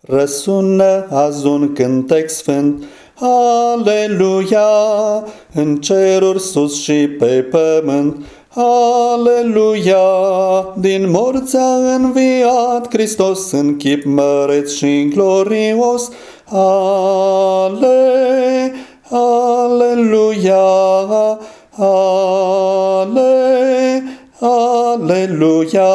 Răsună azi un cântec sfânt, Aleluia, în ceruri sus și pe pământ, Aleluia, din morți a înviat Hristos în chip măreț și glorios. Ale, aleluia, ale, aleluia.